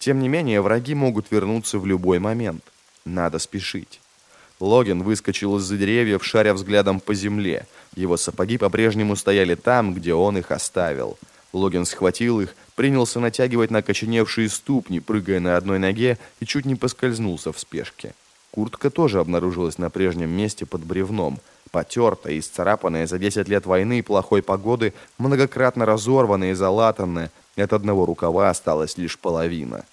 Тем не менее, враги могут вернуться в любой момент. Надо спешить. Логин выскочил из-за деревьев, шаря взглядом по земле. Его сапоги по-прежнему стояли там, где он их оставил. Логин схватил их, принялся натягивать на коченевшие ступни, прыгая на одной ноге и чуть не поскользнулся в спешке. Куртка тоже обнаружилась на прежнем месте под бревном. Потертая, исцарапанная за 10 лет войны и плохой погоды, многократно разорванная и залатанная, от одного рукава осталась лишь половина.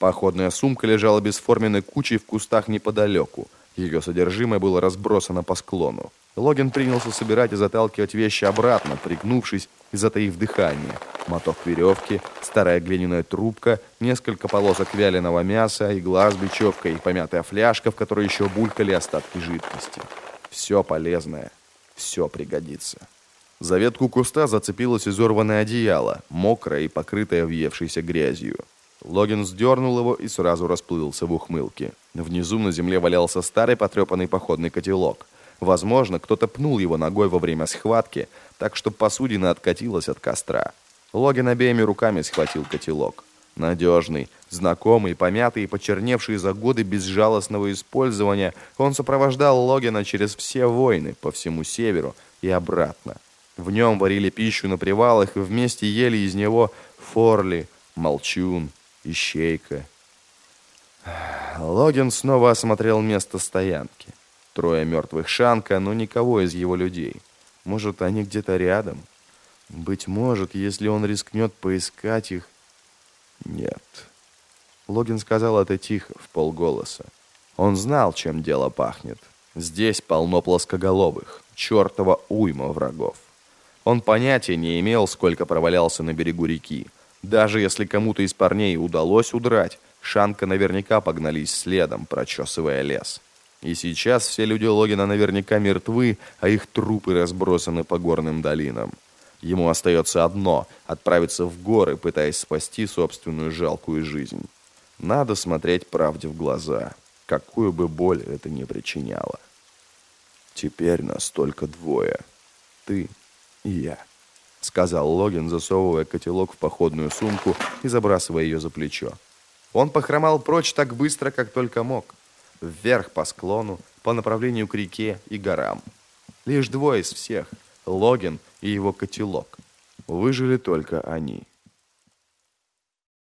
Походная сумка лежала бесформенной кучей в кустах неподалеку. Ее содержимое было разбросано по склону. Логин принялся собирать и заталкивать вещи обратно, пригнувшись и затаив дыхание. Моток веревки, старая глиняная трубка, несколько полосок вяленого мяса, игла с бечевкой и помятая фляжка, в которой еще булькали остатки жидкости. Все полезное, все пригодится. За ветку куста зацепилось изорванное одеяло, мокрое и покрытое въевшейся грязью. Логин сдернул его и сразу расплылся в ухмылке. Внизу на земле валялся старый потрепанный походный котелок. Возможно, кто-то пнул его ногой во время схватки, так что посудина откатилась от костра. Логин обеими руками схватил котелок. Надежный, знакомый, помятый и почерневший за годы безжалостного использования, он сопровождал Логина через все войны по всему северу и обратно. В нем варили пищу на привалах и вместе ели из него форли, молчун, ищейка. Логин снова осмотрел место стоянки. Трое мертвых Шанка, но никого из его людей. Может, они где-то рядом? Быть может, если он рискнет поискать их... Нет. Логин сказал это тихо, в полголоса. Он знал, чем дело пахнет. Здесь полно плоскоголовых, чертова уйма врагов. Он понятия не имел, сколько провалялся на берегу реки. Даже если кому-то из парней удалось удрать, Шанка наверняка погнались следом, прочесывая лес. И сейчас все люди Логина наверняка мертвы, а их трупы разбросаны по горным долинам. Ему остается одно — отправиться в горы, пытаясь спасти собственную жалкую жизнь. Надо смотреть правде в глаза, какую бы боль это ни причиняло. Теперь нас только двое. Ты и я, сказал Логин, засовывая котелок в походную сумку и забрасывая ее за плечо. Он похромал прочь так быстро, как только мог. Вверх по склону, по направлению к реке и горам. Лишь двое из всех, Логин и его котелок. Выжили только они.